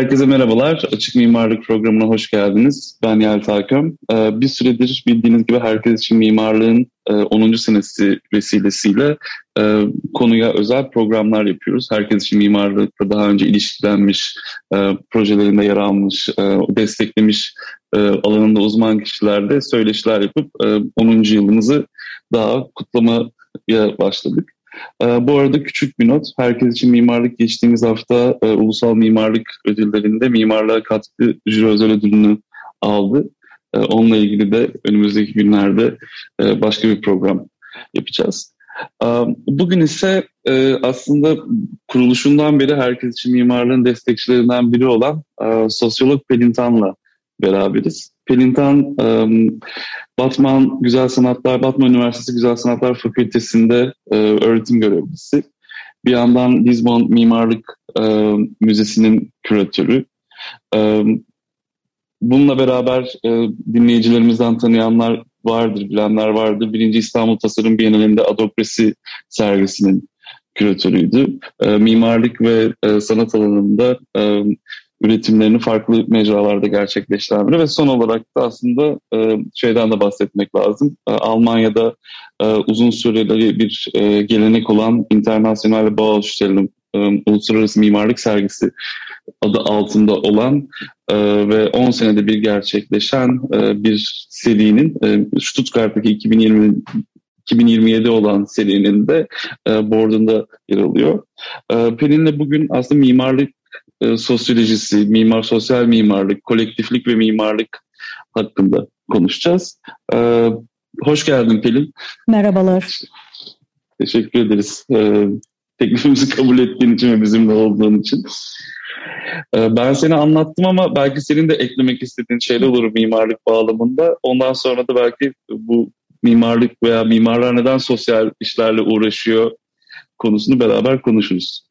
Herkese merhabalar. Açık Mimarlık Programı'na hoş geldiniz. Ben Yelta Köm. Ee, bir süredir bildiğiniz gibi herkes için mimarlığın 10. E, senesi vesilesiyle e, konuya özel programlar yapıyoruz. Herkes için mimarlıkla daha önce ilişkilenmiş, e, projelerinde yer almış, desteklemiş alanında uzman kişilerle söyleşiler yapıp 10. yılımızı daha kutlamaya başladık. Ee, bu arada küçük bir not. Herkes için mimarlık geçtiğimiz hafta e, Ulusal Mimarlık Ödülleri'nde mimarlığa katkı jüri özel ödülünü aldı. E, onunla ilgili de önümüzdeki günlerde e, başka bir program yapacağız. E, bugün ise e, aslında kuruluşundan beri herkes için mimarlığın destekçilerinden biri olan sosyolog Pelin Tan'la beraberiz. Pelin Tan, Batman Güzel Sanatlar, Batman Üniversitesi Güzel Sanatlar Fakültesi'nde öğretim görevlisi. Bir yandan Lisbon Mimarlık Müzesi'nin küratörü. Bununla beraber dinleyicilerimizden tanıyanlar vardır, bilenler vardır. Birinci İstanbul Tasarım Bienalinde Adokrasi sergisinin küratörüydü. Mimarlık ve sanat alanında üretimlerini farklı mecralarda gerçekleştiren ve son olarak da aslında e, şeyden de bahsetmek lazım. E, Almanya'da e, uzun süreli bir e, gelenek olan International Bauausstellung e, Uluslararası Mimarlık Sergisi adı altında olan e, ve 10 senede bir gerçekleşen e, bir serinin e, Stuttgart'taki 2020 2027 olan serinin de e, board'unda yer alıyor. E, Pelin'le bugün aslında mimarlık e, sosyolojisi, mimar sosyal mimarlık, kolektiflik ve mimarlık hakkında konuşacağız. E, hoş geldin Pelin. Merhabalar. Teşekkür ederiz. E, teklifimizi kabul ettiğin için ve bizimle olduğun için. E, ben seni anlattım ama belki senin de eklemek istediğin şeyler olur mimarlık bağlamında. Ondan sonra da belki bu mimarlık veya mimarlar neden sosyal işlerle uğraşıyor konusunu beraber konuşuruz.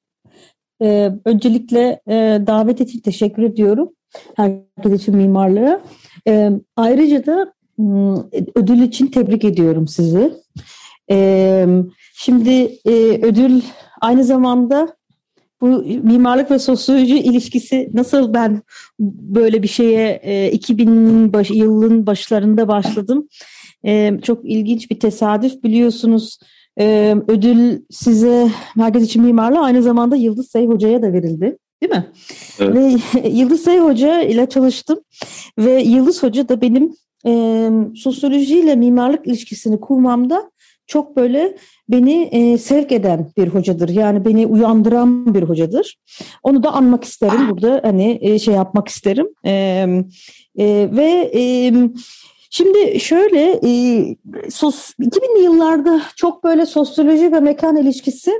Ee, öncelikle e, davet için teşekkür ediyorum. Herkes için mimarlığa. Ee, ayrıca da ödül için tebrik ediyorum sizi. Ee, şimdi e, ödül aynı zamanda bu mimarlık ve sosyoloji ilişkisi nasıl ben böyle bir şeye e, 2000 baş, yılın başlarında başladım. E, çok ilginç bir tesadüf biliyorsunuz ee, ödül size Merkez için Mimarlığı aynı zamanda Yıldız Say Hoca'ya da verildi. Değil mi? Evet. Ve Yıldız Say Hoca ile çalıştım ve Yıldız Hoca da benim e, sosyolojiyle mimarlık ilişkisini kurmamda çok böyle beni e, sevk eden bir hocadır. Yani beni uyandıran bir hocadır. Onu da anmak isterim burada hani e, şey yapmak isterim. E, e, ve e, Şimdi şöyle e, sos, 2000'li yıllarda çok böyle sosyoloji ve mekan ilişkisi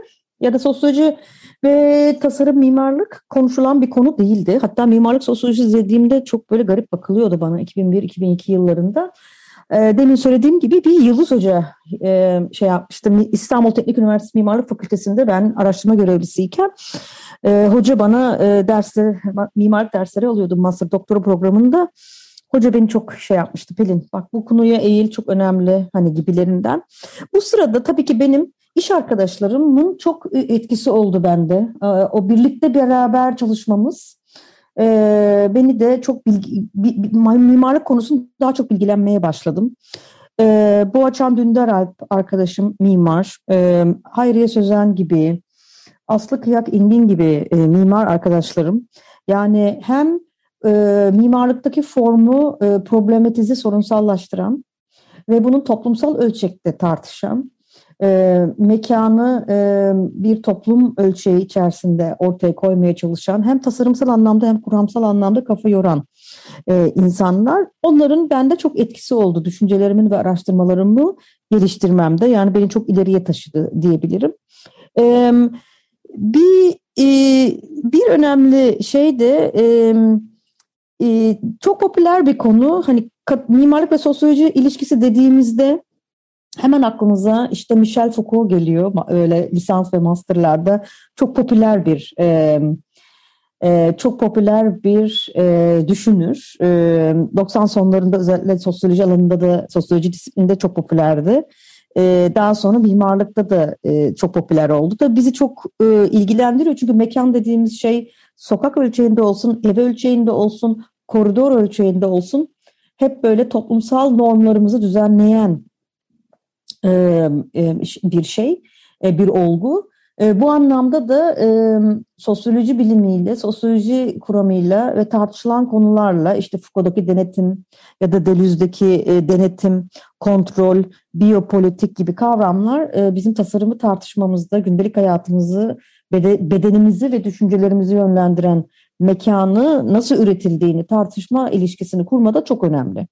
ya da sosyoloji ve tasarım mimarlık konuşulan bir konu değildi. Hatta mimarlık sosyolojisi dediğimde çok böyle garip bakılıyordu bana 2001-2002 yıllarında. E, demin söylediğim gibi bir Yıldız Hoca e, şey yapmıştım. İstanbul Teknik Üniversitesi Mimarlık Fakültesi'nde ben araştırma görevlisiyken e, hoca bana e, dersleri, mimarlık dersleri alıyordu master doktora programında. Hoca beni çok şey yapmıştı Pelin bak bu konuya eğil çok önemli hani gibilerinden. Bu sırada tabii ki benim iş arkadaşlarımın çok etkisi oldu bende. Ee, o birlikte beraber çalışmamız e, beni de çok bilgi, mimarlık konusunda daha çok bilgilenmeye başladım. Ee, Boğaçan Dündar arkadaşım mimar, ee, Hayriye Sözen gibi, Aslı Kıyak İngin gibi e, mimar arkadaşlarım. Yani hem e, mimarlıktaki formu e, problematize, sorunsallaştıran ve bunun toplumsal ölçekte tartışan, e, mekanı e, bir toplum ölçeği içerisinde ortaya koymaya çalışan, hem tasarımsal anlamda hem kuramsal anlamda kafa yoran e, insanlar. Onların bende çok etkisi oldu düşüncelerimin ve araştırmalarımı geliştirmemde. Yani beni çok ileriye taşıdı diyebilirim. E, bir e, bir önemli şey de e, e, çok popüler bir konu. Hani mimarlık ve sosyoloji ilişkisi dediğimizde hemen aklımıza işte Michel Foucault geliyor. Öyle lisans ve masterlarda çok popüler bir e, e, çok popüler bir e, düşünür. E, 90 sonlarında özellikle sosyoloji alanında da sosyoloji disiplinde çok popülerdi. E, daha sonra mimarlıkta da e, çok popüler oldu. Tabii bizi çok e, ilgilendiriyor çünkü mekan dediğimiz şey sokak ölçeğinde olsun, ev ölçeğinde olsun, koridor ölçeğinde olsun hep böyle toplumsal normlarımızı düzenleyen e, e, bir şey, e, bir olgu. E, bu anlamda da e, sosyoloji bilimiyle, sosyoloji kuramıyla ve tartışılan konularla işte Foucault'daki denetim ya da Deleuze'deki e, denetim, kontrol, biyopolitik gibi kavramlar e, bizim tasarımı tartışmamızda gündelik hayatımızı, bede, bedenimizi ve düşüncelerimizi yönlendiren mekanı nasıl üretildiğini tartışma ilişkisini kurmada çok önemli.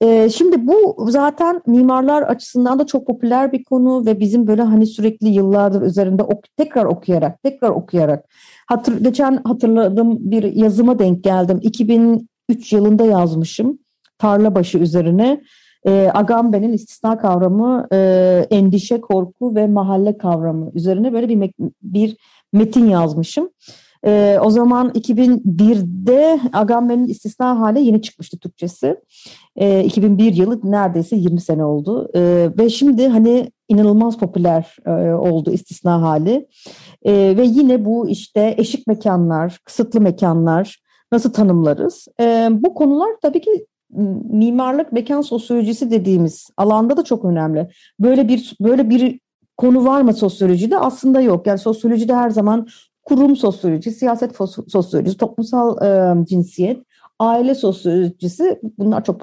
Ee, şimdi bu zaten mimarlar açısından da çok popüler bir konu ve bizim böyle hani sürekli yıllardır üzerinde ok tekrar okuyarak, tekrar okuyarak hatır geçen hatırladığım bir yazıma denk geldim. 2003 yılında yazmışım tarla üzerine. E, Agamben'in istisna kavramı, e, endişe, korku ve mahalle kavramı üzerine böyle bir, bir metin yazmışım. E, o zaman 2001'de Agamben'in istisna hale yeni çıkmıştı Türkçesi. E, 2001 yılı neredeyse 20 sene oldu. E, ve şimdi hani inanılmaz popüler e, oldu istisna hali. E, ve yine bu işte eşik mekanlar, kısıtlı mekanlar nasıl tanımlarız? E, bu konular tabii ki mimarlık mekan sosyolojisi dediğimiz alanda da çok önemli. Böyle bir böyle bir konu var mı sosyolojide? Aslında yok. Yani sosyolojide her zaman kurum sosyoloji, siyaset sosyolojisi, toplumsal e, cinsiyet, aile sosyolojisi bunlar çok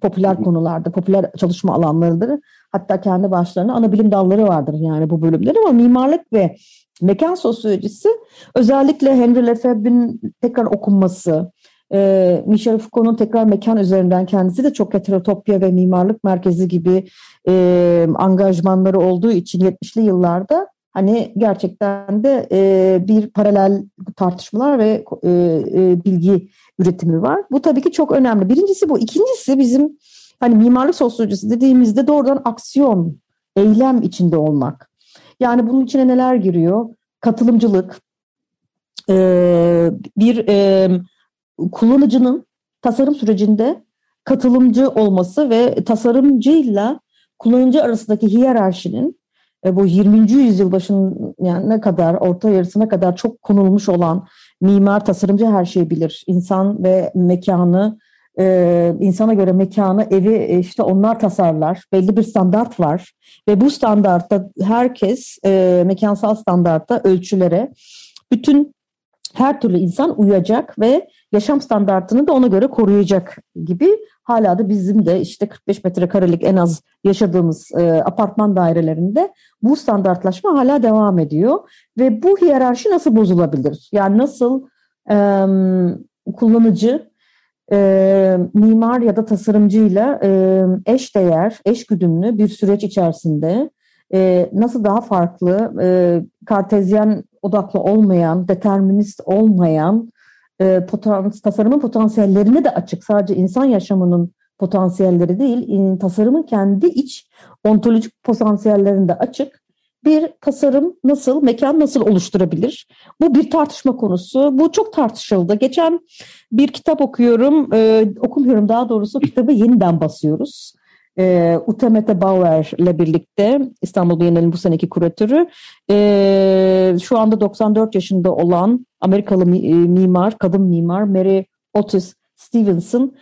popüler konularda, popüler çalışma alanlarıdır. Hatta kendi başlarına ana bilim dalları vardır yani bu bölümler ama mimarlık ve mekan sosyolojisi özellikle Henry Lefebvre'nin tekrar okunması, e, Michel Foucault'un tekrar mekan üzerinden kendisi de çok heterotopya ve mimarlık merkezi gibi e, angajmanları olduğu için 70'li yıllarda hani gerçekten de e, bir paralel tartışmalar ve e, e, bilgi üretimi var. Bu tabii ki çok önemli. Birincisi bu. İkincisi bizim hani mimarlık sosyolojisi dediğimizde doğrudan aksiyon, eylem içinde olmak. Yani bunun içine neler giriyor? Katılımcılık, e, bir e, kullanıcının tasarım sürecinde katılımcı olması ve tasarımcıyla kullanıcı arasındaki hiyerarşinin e, bu 20. yüzyıl başının yani ne kadar orta yarısına kadar çok konulmuş olan mimar tasarımcı her şeyi bilir. İnsan ve mekanı e, insana göre mekanı evi e, işte onlar tasarlar. Belli bir standart var ve bu standartta herkes e, mekansal standartta ölçülere bütün her türlü insan uyacak ve yaşam standartını da ona göre koruyacak gibi hala da bizim de işte 45 metrekarelik en az yaşadığımız e, apartman dairelerinde bu standartlaşma hala devam ediyor ve bu hiyerarşi nasıl bozulabilir? Yani nasıl e, kullanıcı e, mimar ya da tasarımcıyla e, eş değer, eş güdümlü bir süreç içerisinde e, nasıl daha farklı, e, kartezyen odaklı olmayan, determinist olmayan e, potans tasarımın potansiyellerine de açık. Sadece insan yaşamının potansiyelleri değil, in, tasarımın kendi iç ontolojik potansiyellerinde açık. Bir tasarım nasıl, mekan nasıl oluşturabilir? Bu bir tartışma konusu. Bu çok tartışıldı. Geçen bir kitap okuyorum, e, okumuyorum daha doğrusu kitabı yeniden basıyoruz e, Utemete Bauer ile birlikte İstanbul Bienali'nin bu seneki kuratörü e, şu anda 94 yaşında olan Amerikalı e, mimar, kadın mimar Mary Otis Stevenson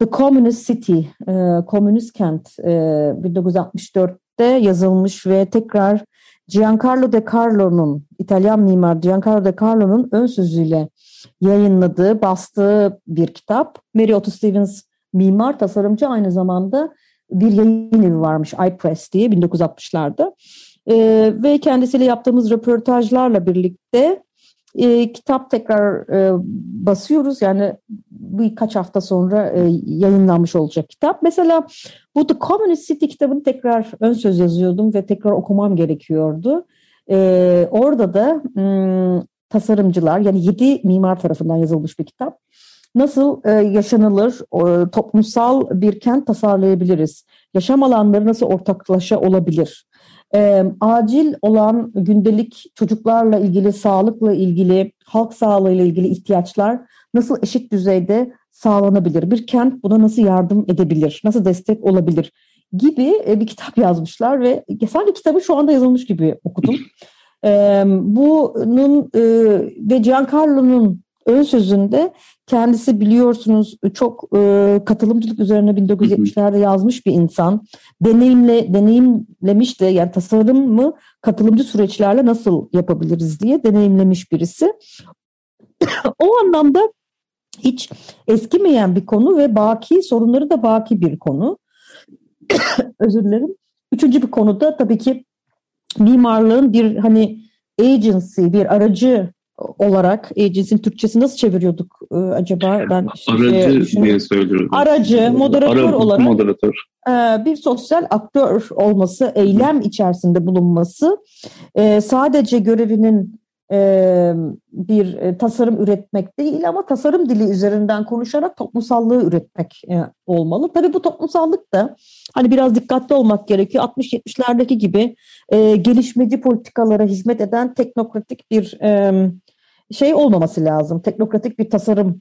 The Communist City, e, Komünist Kent e, 1964'te yazılmış ve tekrar Giancarlo De Carlo'nun, İtalyan mimar Giancarlo De Carlo'nun ön sözüyle yayınladığı, bastığı bir kitap. Mary Otis Stevens mimar, tasarımcı aynı zamanda bir yayın evi varmış iPress diye 1960'larda. E, ve kendisiyle yaptığımız röportajlarla birlikte e, kitap tekrar e, basıyoruz. Yani birkaç hafta sonra e, yayınlanmış olacak kitap. Mesela bu The Communist City kitabını tekrar ön söz yazıyordum ve tekrar okumam gerekiyordu. E, orada da m, tasarımcılar yani yedi mimar tarafından yazılmış bir kitap. Nasıl e, yaşanılır, e, toplumsal bir kent tasarlayabiliriz? Yaşam alanları nasıl ortaklaşa olabilir? E, acil olan gündelik çocuklarla ilgili, sağlıkla ilgili, halk sağlığıyla ilgili ihtiyaçlar nasıl eşit düzeyde sağlanabilir? Bir kent buna nasıl yardım edebilir? Nasıl destek olabilir? Gibi e, bir kitap yazmışlar ve sanki kitabı şu anda yazılmış gibi okudum. E, bunun e, ve Giancarlo'nun ön sözünde kendisi biliyorsunuz çok e, katılımcılık üzerine 1970'lerde yazmış bir insan. Deneyimle deneyimlemiş de yani tasarımı katılımcı süreçlerle nasıl yapabiliriz diye deneyimlemiş birisi. o anlamda hiç eskimeyen bir konu ve baki sorunları da baki bir konu. Özür dilerim. Üçüncü bir konuda tabii ki mimarlığın bir hani agency, bir aracı olarak agency'nin Türkçesi nasıl çeviriyorduk e, acaba? Ben aracı şey diye söylüyorum. Aracı, moderatör Ara, olarak moderatör. E, bir sosyal aktör olması, eylem içerisinde bulunması e, sadece görevinin e, bir e, tasarım üretmek değil ama tasarım dili üzerinden konuşarak toplumsallığı üretmek e, olmalı. Tabii bu toplumsallık da hani biraz dikkatli olmak gerekiyor. 60-70'lerdeki gibi gelişmeci politikalara hizmet eden teknokratik bir şey olmaması lazım. Teknokratik bir tasarım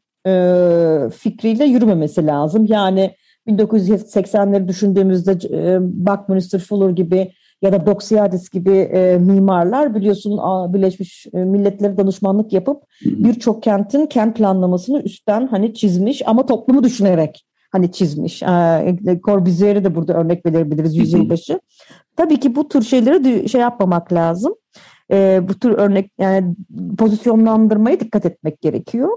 fikriyle yürümemesi lazım. Yani 1980'leri düşündüğümüzde Buckminster Fuller gibi ya da Doxiadis gibi e, mimarlar biliyorsun Birleşmiş e, Milletler'e danışmanlık yapıp birçok kentin kent planlamasını üstten hani çizmiş ama toplumu düşünerek hani çizmiş. E, Corbusier'i de burada örnek verebiliriz yüzyılbaşı. Tabii ki bu tür şeyleri şey yapmamak lazım. E, bu tür örnek yani pozisyonlandırmaya dikkat etmek gerekiyor.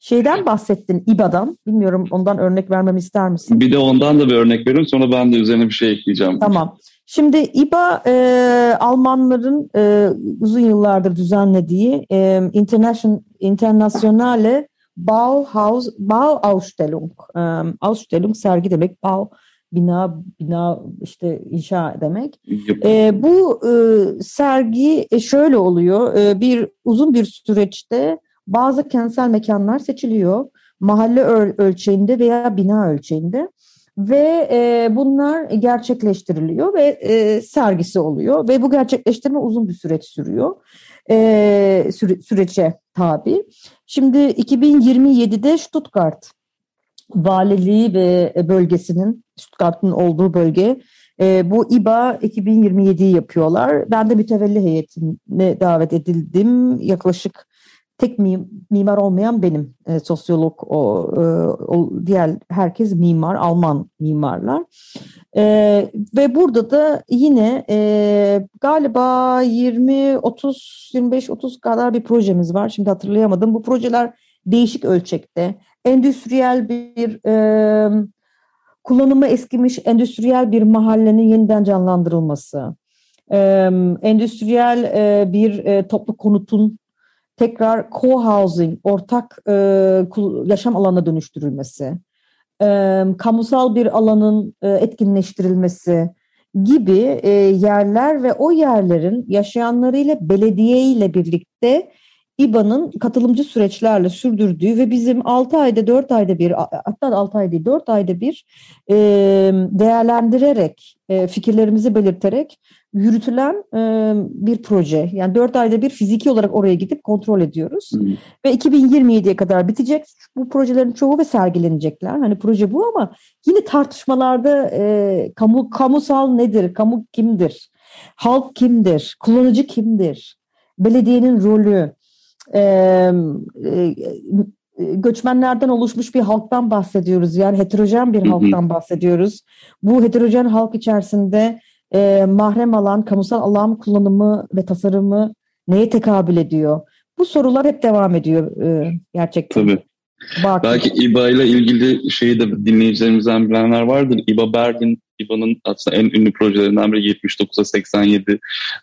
Şeyden bahsettin İBA'dan. Bilmiyorum ondan örnek vermemi ister misin? Bir de ondan da bir örnek verin sonra ben de üzerine bir şey ekleyeceğim. Tamam. Şimdi İBA e, Almanların e, uzun yıllardır düzenlediği e, International Internationale Bauhaus Bauausstellung. E, Ausstellung sergi demek. Bau bina bina işte inşa demek. E, bu e, sergi e, şöyle oluyor. E, bir uzun bir süreçte bazı kentsel mekanlar seçiliyor. Mahalle ölçeğinde veya bina ölçeğinde ve e, bunlar gerçekleştiriliyor ve e, sergisi oluyor ve bu gerçekleştirme uzun bir süreç sürüyor. E, süre, süreçe tabi. Şimdi 2027'de Stuttgart valiliği ve bölgesinin Stuttgart'ın olduğu bölge e, bu İBA 2027'yi yapıyorlar. Ben de mütevelli heyetine davet edildim. Yaklaşık tek mimar olmayan benim e, sosyolog o, e, o diğer herkes mimar Alman mimarlar. E, ve burada da yine e, galiba 20 30 25 30 kadar bir projemiz var. Şimdi hatırlayamadım. Bu projeler değişik ölçekte. Endüstriyel bir e, kullanımı eskimiş endüstriyel bir mahallenin yeniden canlandırılması. E, endüstriyel e, bir e, toplu konutun tekrar co-housing, ortak e, yaşam alanına dönüştürülmesi, e, kamusal bir alanın e, etkinleştirilmesi gibi e, yerler ve o yerlerin yaşayanlarıyla belediye ile birlikte İBA'nın katılımcı süreçlerle sürdürdüğü ve bizim 6 ayda 4 ayda bir hatta 6 ayda değil 4 ayda bir e, değerlendirerek e, fikirlerimizi belirterek yürütülen e, bir proje. Yani 4 ayda bir fiziki olarak oraya gidip kontrol ediyoruz. Hmm. Ve 2027'ye kadar bitecek bu projelerin çoğu ve sergilenecekler. Hani proje bu ama yine tartışmalarda e, kamu kamusal nedir, kamu kimdir, halk kimdir, kullanıcı kimdir, belediyenin rolü, e, e, göçmenlerden oluşmuş bir halktan bahsediyoruz. Yani heterojen bir halktan bahsediyoruz. Bu heterojen halk içerisinde e, mahrem alan, kamusal alan kullanımı ve tasarımı neye tekabül ediyor? Bu sorular hep devam ediyor e, gerçekten. Tabii. Baki. Belki İBA ile ilgili şeyi de dinleyicilerimizden bilenler vardır. İBA Berlin, İBA'nın aslında en ünlü projelerinden biri 79'a 87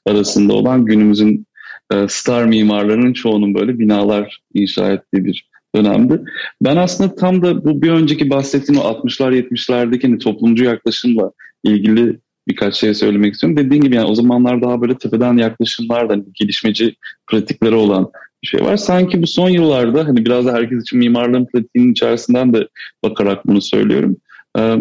arasında olan günümüzün e, star mimarlarının çoğunun böyle binalar inşa ettiği bir dönemdi. Ben aslında tam da bu bir önceki bahsettiğim 60'lar 70'lerdeki hani toplumcu yaklaşımla ilgili birkaç şey söylemek istiyorum. Dediğin gibi yani o zamanlar daha böyle tepeden yaklaşımlar da hani gelişmeci pratikleri olan bir şey var. Sanki bu son yıllarda hani biraz da herkes için mimarlığın pratiğinin içerisinden de bakarak bunu söylüyorum. Ee,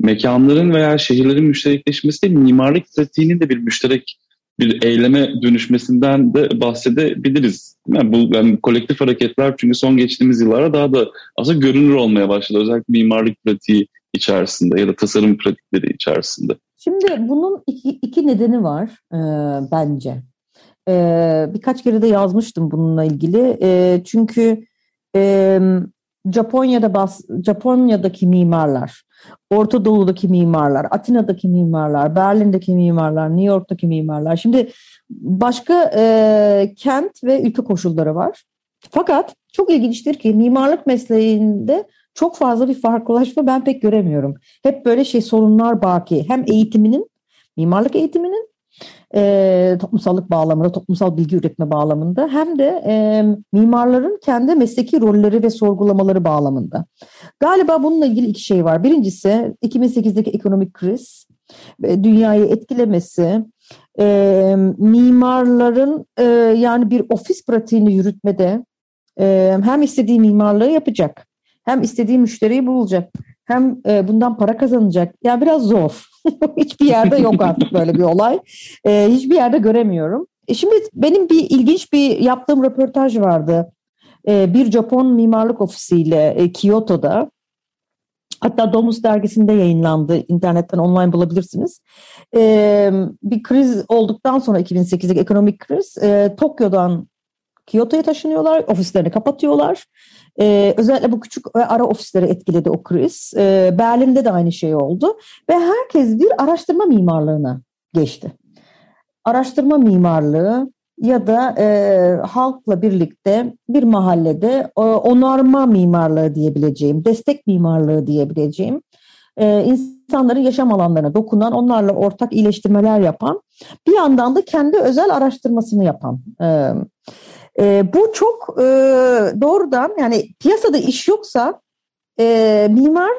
mekanların veya şehirlerin müşterekleşmesi değil, mimarlık pratiğinin de bir müşterek bir eyleme dönüşmesinden de bahsedebiliriz. Yani bu yani kolektif hareketler çünkü son geçtiğimiz yıllara daha da aslında görünür olmaya başladı. Özellikle mimarlık pratiği içerisinde ya da tasarım pratikleri içerisinde. Şimdi bunun iki, iki nedeni var e, bence. E, birkaç kere de yazmıştım bununla ilgili. E, çünkü e, Japonya'da bas, Japonya'daki mimarlar, Orta Doğu'daki mimarlar, Atina'daki mimarlar, Berlin'deki mimarlar, New York'taki mimarlar. Şimdi başka e, kent ve ülke koşulları var. Fakat çok ilginçtir ki mimarlık mesleğinde çok fazla bir farklılaşma ben pek göremiyorum. Hep böyle şey sorunlar baki. Hem eğitiminin, mimarlık eğitiminin e, toplumsallık bağlamında, toplumsal bilgi üretme bağlamında hem de e, mimarların kendi mesleki rolleri ve sorgulamaları bağlamında. Galiba bununla ilgili iki şey var. Birincisi 2008'deki ekonomik kriz, dünyayı etkilemesi, e, mimarların e, yani bir ofis pratiğini yürütmede e, hem istediği mimarlığı yapacak, hem istediği müşteriyi bulacak, hem e, bundan para kazanacak. Ya yani biraz zor. Hiçbir yerde yok artık böyle bir olay. E, hiçbir yerde göremiyorum. E şimdi benim bir ilginç bir yaptığım röportaj vardı. Bir Japon mimarlık ofisiyle Kyoto'da. Hatta Domus dergisinde yayınlandı. İnternetten online bulabilirsiniz. Bir kriz olduktan sonra 2008'deki ekonomik kriz Tokyo'dan Kyoto'ya taşınıyorlar. Ofislerini kapatıyorlar. Ee, özellikle bu küçük ara ofisleri etkiledi o kriz. Ee, Berlin'de de aynı şey oldu. Ve herkes bir araştırma mimarlığına geçti. Araştırma mimarlığı ya da e, halkla birlikte bir mahallede e, onarma mimarlığı diyebileceğim, destek mimarlığı diyebileceğim, e, insanların yaşam alanlarına dokunan, onlarla ortak iyileştirmeler yapan, bir yandan da kendi özel araştırmasını yapan e, e, bu çok e, doğrudan yani piyasada iş yoksa e, mimar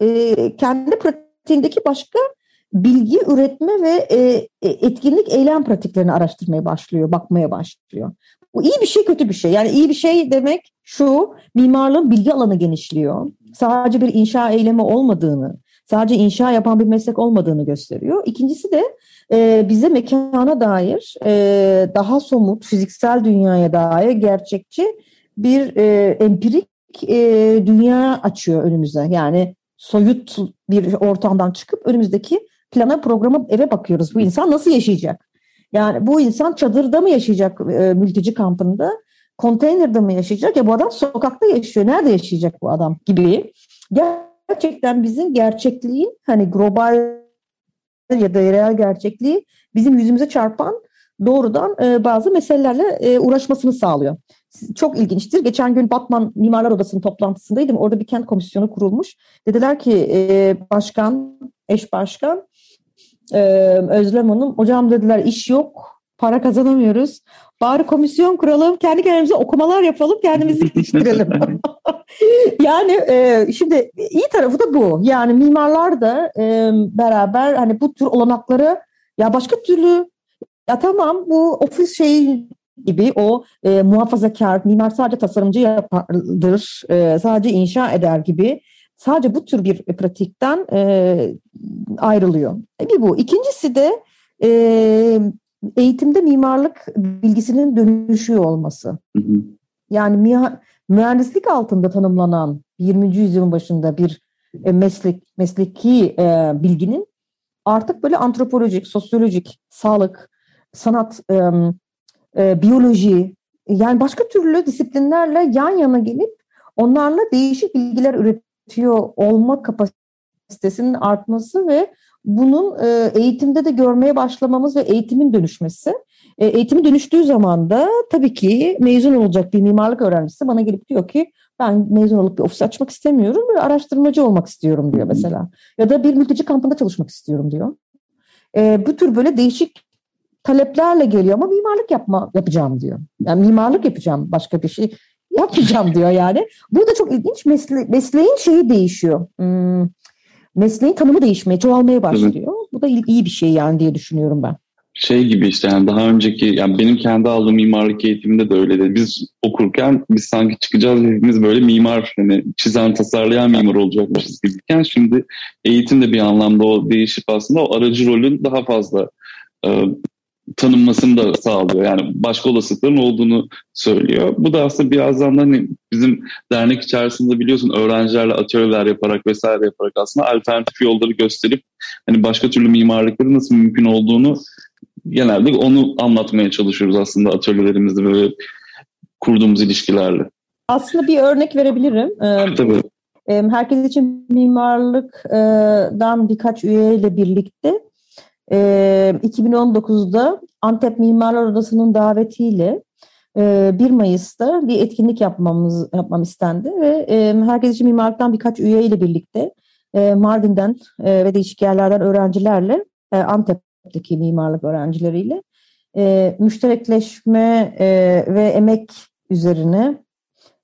e, kendi pratiğindeki başka bilgi üretme ve e, e, etkinlik eylem pratiklerini araştırmaya başlıyor, bakmaya başlıyor. Bu iyi bir şey, kötü bir şey. Yani iyi bir şey demek şu, mimarlığın bilgi alanı genişliyor. Sadece bir inşa eylemi olmadığını, sadece inşa yapan bir meslek olmadığını gösteriyor. İkincisi de e, bize mekana dair e, daha somut, fiziksel dünyaya dair gerçekçi bir e, empirik e, dünya açıyor önümüze. Yani soyut bir ortamdan çıkıp önümüzdeki plana, programa, eve bakıyoruz. Bu insan nasıl yaşayacak? Yani bu insan çadırda mı yaşayacak e, mülteci kampında? Konteynerde mi yaşayacak? Ya bu adam sokakta yaşıyor. Nerede yaşayacak bu adam gibi. Gerçekten bizim gerçekliğin hani global ya da reel gerçekliği bizim yüzümüze çarpan doğrudan e, bazı meselelerle e, uğraşmasını sağlıyor. Çok ilginçtir. Geçen gün Batman Mimarlar Odası'nın toplantısındaydım. Orada bir kent komisyonu kurulmuş. Dediler ki e, başkan, eş başkan e, Özlem Hanım, hocam dediler iş yok, para kazanamıyoruz. Bari komisyon kuralım, kendi kendimize okumalar yapalım, kendimizi geliştirelim. yani e, şimdi iyi tarafı da bu. Yani mimarlar da e, beraber hani bu tür olanakları ya başka türlü ya tamam bu ofis şeyi gibi o e, muhafazakar, mimar sadece tasarımcı yapardır, e, sadece inşa eder gibi sadece bu tür bir pratikten e, ayrılıyor. E, bir bu. İkincisi de e, eğitimde mimarlık bilgisinin dönüşüyor olması. Yani mühendislik altında tanımlanan 20. yüzyılın başında bir e, meslek mesleki e, bilginin artık böyle antropolojik, sosyolojik, sağlık, sanat, e, biyoloji yani başka türlü disiplinlerle yan yana gelip onlarla değişik bilgiler üretiyor olma kapasitesinin artması ve bunun e, eğitimde de görmeye başlamamız ve eğitimin dönüşmesi. E, eğitimin dönüştüğü zaman da tabii ki mezun olacak bir mimarlık öğrencisi bana gelip diyor ki ben mezun olup bir ofis açmak istemiyorum, bir araştırmacı olmak istiyorum diyor mesela. Ya da bir mülteci kampında çalışmak istiyorum diyor. E, bu tür böyle değişik taleplerle geliyor ama mimarlık yapma yapacağım diyor. Yani mimarlık yapacağım başka bir şey yapmayacağım diyor yani. Bu da çok ilginç mesle mesleğin şeyi değişiyor. Hmm, mesleğin tanımı değişmeye, çoğalmaya başlıyor. Bu da iyi bir şey yani diye düşünüyorum ben şey gibi işte yani daha önceki yani benim kendi aldığım mimarlık eğitiminde de öyleydi. Biz okurken biz sanki çıkacağız hepimiz böyle mimar hani çizen tasarlayan mimar olacakmışız gibiyken şimdi eğitim de bir anlamda o değişip aslında o aracı rolün daha fazla e, tanınmasını da sağlıyor. Yani başka olasılıkların olduğunu söylüyor. Bu da aslında birazdan da hani bizim dernek içerisinde biliyorsun öğrencilerle atölyeler yaparak vesaire yaparak aslında alternatif yolları gösterip hani başka türlü mimarlıkların nasıl mümkün olduğunu genelde onu anlatmaya çalışıyoruz aslında atölyelerimizde böyle kurduğumuz ilişkilerle. Aslında bir örnek verebilirim. Ee, Tabii. Herkes için mimarlıktan birkaç üyeyle birlikte 2019'da Antep Mimarlar Odası'nın davetiyle 1 Mayıs'ta bir etkinlik yapmamız yapmam istendi ve herkes için mimarlıktan birkaç üyeyle birlikte Mardin'den ve değişik yerlerden öğrencilerle Antep Antep'teki mimarlık öğrencileriyle e, müşterekleşme e, ve emek üzerine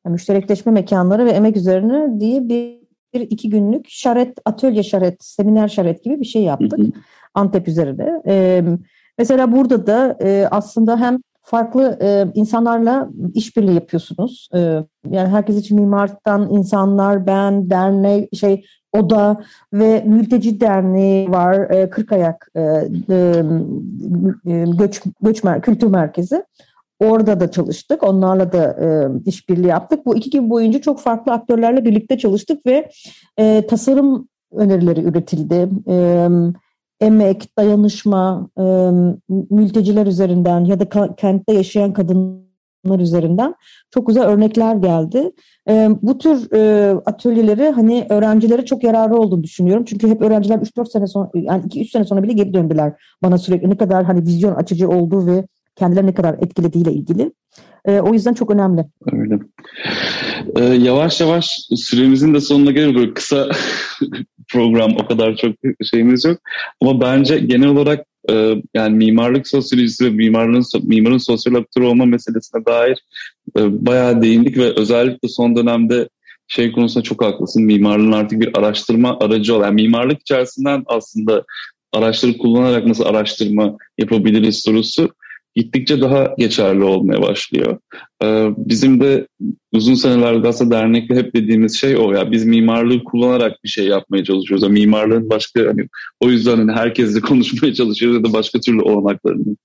müşterekleşme mekanları ve emek üzerine diye bir, bir iki günlük şaret, atölye şaret, seminer şaret gibi bir şey yaptık. Hı hı. Antep üzerinde. E, mesela burada da e, aslında hem farklı e, insanlarla işbirliği yapıyorsunuz. E, yani herkes için mimarlıktan insanlar, ben, dernek, şey Oda ve Mülteci Derneği var, e, Kırkayak e, e, e, Göç, Göç Mer Kültür Merkezi. Orada da çalıştık. Onlarla da e, işbirliği yaptık. Bu iki gün boyunca çok farklı aktörlerle birlikte çalıştık ve e, tasarım önerileri üretildi. E, emek, dayanışma, e, mülteciler üzerinden ya da kentte yaşayan kadınlar üzerinden çok güzel örnekler geldi. E, bu tür e, atölyeleri hani öğrencilere çok yararı olduğunu düşünüyorum. Çünkü hep öğrenciler 3-4 sene sonra yani 2-3 sene sonra bile geri döndüler bana sürekli ne kadar hani vizyon açıcı olduğu ve kendileri ne kadar etkilediğiyle ilgili. E, o yüzden çok önemli. Öyle. Ee, yavaş yavaş süremizin de sonuna geliyor. Böyle kısa program o kadar çok şeyimiz yok. Ama bence genel olarak e, yani mimarlık sosyolojisi ve mimarlığın, mimarın sosyal aktör olma meselesine dair e, bayağı değindik ve özellikle son dönemde şey konusunda çok haklısın. Mimarlığın artık bir araştırma aracı olan, yani mimarlık içerisinden aslında araçları kullanarak nasıl araştırma yapabiliriz sorusu gittikçe daha geçerli olmaya başlıyor. Ee, bizim de uzun senelerde aslında dernekte hep dediğimiz şey o ya biz mimarlığı kullanarak bir şey yapmaya çalışıyoruz. Yani mimarlığın başka hani o yüzden hani herkesle konuşmaya çalışıyoruz ya da başka türlü olanaklarını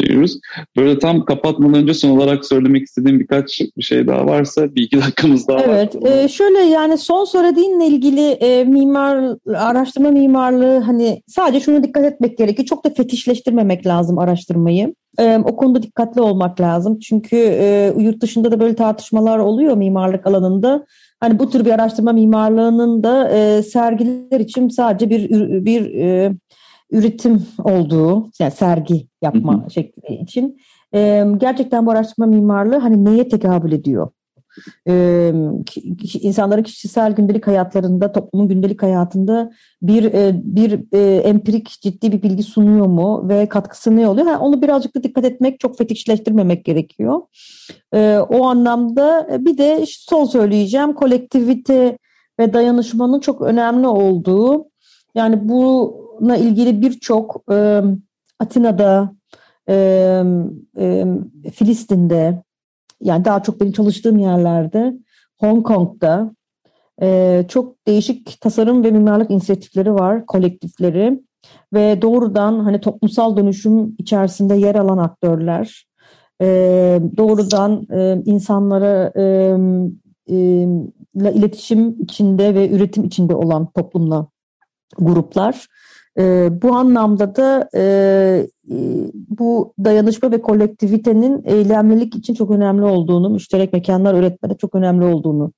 diyoruz. Böyle tam kapatmadan önce son olarak söylemek istediğim birkaç bir şey daha varsa bir iki dakikamız daha evet, var. Evet. E, şöyle yani son söylediğinle ilgili e, mimar araştırma mimarlığı hani sadece şunu dikkat etmek gerekiyor. Çok da fetişleştirmemek lazım araştırmayı. E, o konuda dikkatli olmak lazım. Çünkü e, yurt dışında da böyle tartışmalar oluyor mimarlık alanında. Hani bu tür bir araştırma mimarlığının da e, sergiler için sadece bir bir e, üretim olduğu, yani sergi yapma şekli için. E, gerçekten bu araştırma mimarlığı hani neye tekabül ediyor? E, insanların kişisel gündelik hayatlarında, toplumun gündelik hayatında bir e, bir e, empirik ciddi bir bilgi sunuyor mu ve katkısı ne oluyor? Yani onu birazcık da dikkat etmek, çok fetişleştirmemek gerekiyor. E, o anlamda bir de son söyleyeceğim kolektivite ve dayanışmanın çok önemli olduğu yani buna ilgili birçok e, Atina'da, e, e, Filistin'de, yani daha çok benim çalıştığım yerlerde Hong Kong'da e, çok değişik tasarım ve mimarlık inisiyatifleri var, kolektifleri ve doğrudan hani toplumsal dönüşüm içerisinde yer alan aktörler, e, doğrudan e, insanlara e, e, iletişim içinde ve üretim içinde olan toplumla gruplar. E, bu anlamda da e, bu dayanışma ve kolektivitenin eylemlilik için çok önemli olduğunu, müşterek mekanlar üretmede çok önemli olduğunu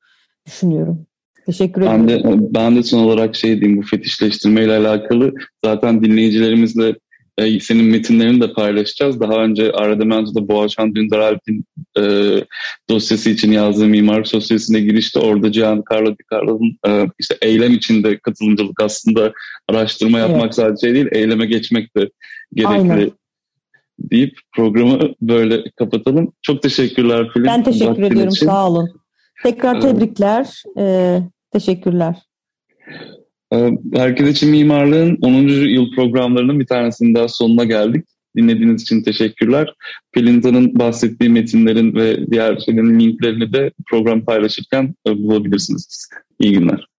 düşünüyorum. Teşekkür ederim. Ben de, ben de son olarak şey diyeyim bu fetişleştirmeyle alakalı zaten dinleyicilerimizle e, senin metinlerini de paylaşacağız. Daha önce Ardemento'da Boğaçan Dündar Alp'in e, dosyası için yazdığı mimarlık sosyalistine girişte orada Cihan Carlo Di Carlo'nun e, işte eylem içinde katılımcılık aslında araştırma yapmak evet. sadece şey değil, eyleme geçmek de gerekli. Aynen deyip programı böyle kapatalım. Çok teşekkürler Filip. Ben teşekkür ediyorum. Için. Sağ olun. Tekrar tebrikler. Ee, teşekkürler. Ee, Herkes için Mimarlığın 10. yıl programlarının bir tanesinin daha sonuna geldik. Dinlediğiniz için teşekkürler. Pelinta'nın bahsettiği metinlerin ve diğer şeylerin linklerini de program paylaşırken e, bulabilirsiniz. İyi günler.